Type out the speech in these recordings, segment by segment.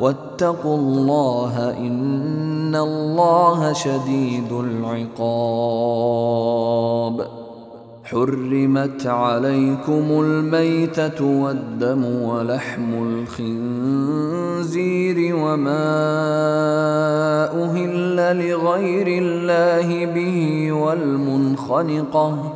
واتقوا الله إن الله شديد العقاب. حرمت عليكم الميتة والدم ولحم الخنزير وما أهل لغير الله به والمنخنقة.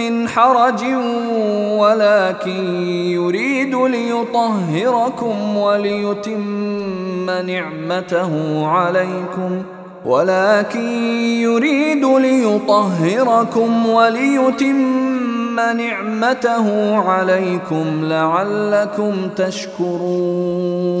من حرج ولكن يريد ليطهركم وليتم نعمته عليكم. ولكن يريد ليطهركم وليتم نعمته عليكم لعلكم تشكرون.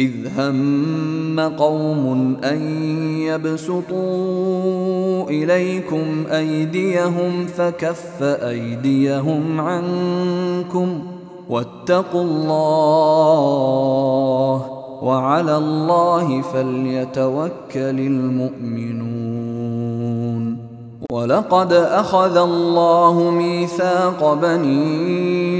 إذ هم قوم أن يبسطوا إليكم أيديهم فكف أيديهم عنكم واتقوا الله وعلى الله فليتوكل المؤمنون. ولقد أخذ الله ميثاق بني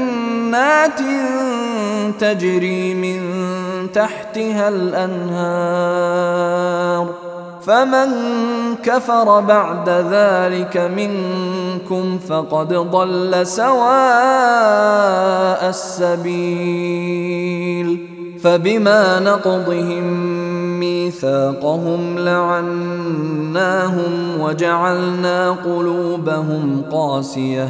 تجري من تحتها الأنهار. فمن كفر بعد ذلك منكم فقد ضل سواء السبيل. فبما نقضهم ميثاقهم لعناهم وجعلنا قلوبهم قاسية.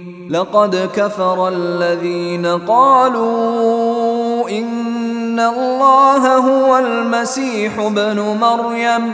لقد كفر الذين قالوا إن الله هو المسيح ابن مريم.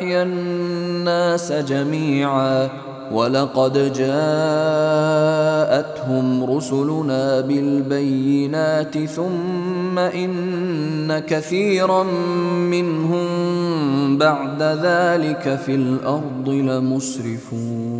أحيا الناس جميعا ولقد جاءتهم رسلنا بالبينات ثم إن كثيرا منهم بعد ذلك في الأرض لمسرفون.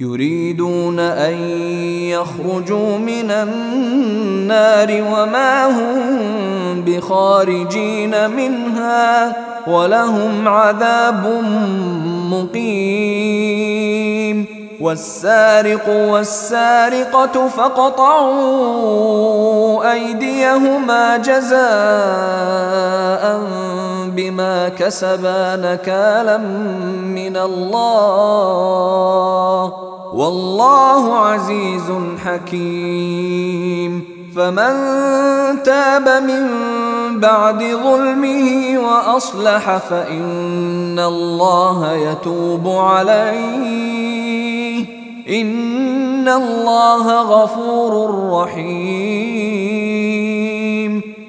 يريدون أن يخرجوا من النار وما هم بخارجين منها ولهم عذاب مقيم والسارق والسارقة فقطعوا أيديهما جزاء بما كسبا نكالا من الله. والله عزيز حكيم. فمن تاب من بعد ظلمه وأصلح فإن الله يتوب عليه. إن الله غفور رحيم.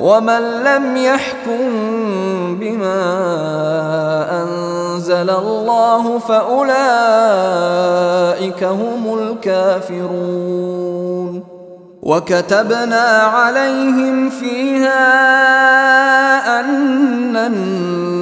ومن لم يحكم بما انزل الله فاولئك هم الكافرون وكتبنا عليهم فيها ان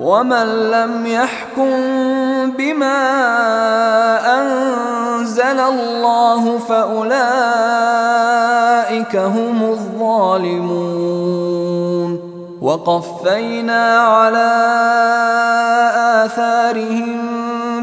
ومن لم يحكم بما أنزل الله فأولئك هم الظالمون وقفينا على آثارهم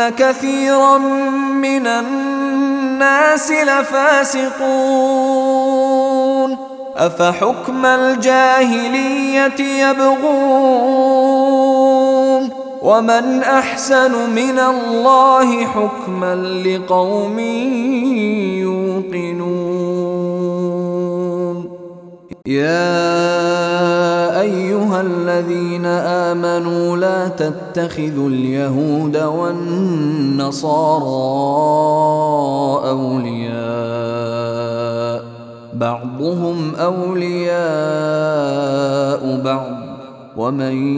كثيرا من الناس لفاسقون. أفحكم الجاهلية يبغون؟ ومن أحسن من الله حكما لقوم يوقنون. يا أيها الذين آمنوا لا تتخذوا اليهود والنصارى أولياء. بعضهم أولياء بعض. ومن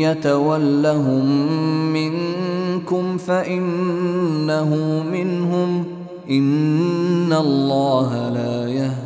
يتولهم منكم فإنه منهم. إن الله لا يهدي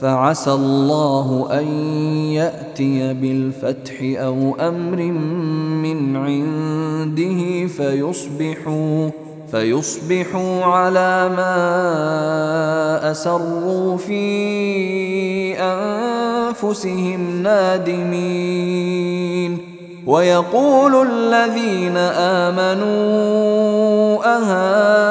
فعسى الله أن يأتي بالفتح أو أمر من عنده فيصبحوا فيصبحوا على ما أسروا في أنفسهم نادمين. ويقول الذين آمنوا أهؤلاء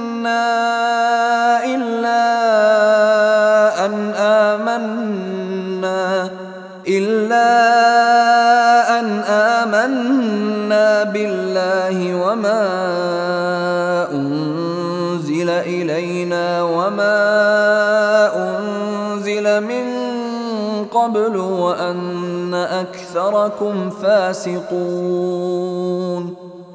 الا ان امنا الا ان امنا بالله وما أنزل إلينا وما أنزل من قبل وأن أكثركم فاسقون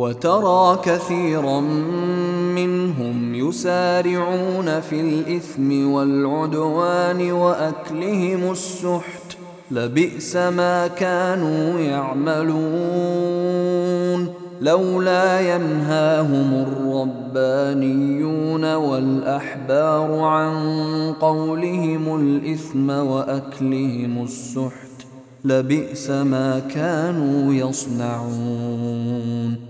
وترى كثيرا منهم يسارعون في الإثم والعدوان وأكلهم السحت. لبئس ما كانوا يعملون. لولا ينهاهم الربانيون والأحبار عن قولهم الإثم وأكلهم السحت. لبئس ما كانوا يصنعون.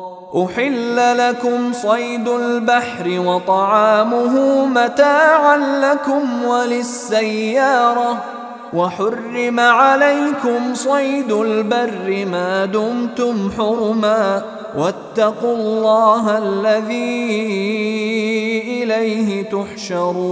أحل لكم صيد البحر وطعامه متاعا لكم وللسيارة. وحرم عليكم صيد البر ما دمتم حرما. واتقوا الله الذي إليه تحشرون.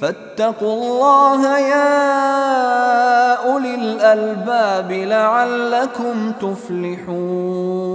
فاتقوا الله يا أولي الألباب لعلكم تفلحون.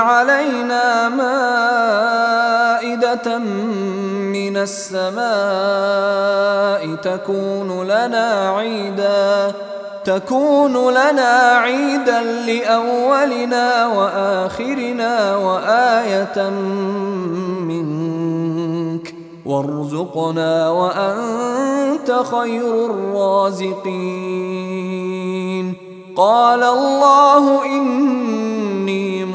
علينا مائدة من السماء تكون لنا عيداً تكون لنا عيدا لأولنا وآخرنا وآية منك. وارزقنا وأنت خير الرازقين. قال الله إني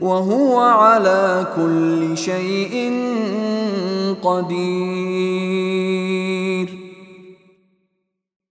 وهو على كل شيء قدير.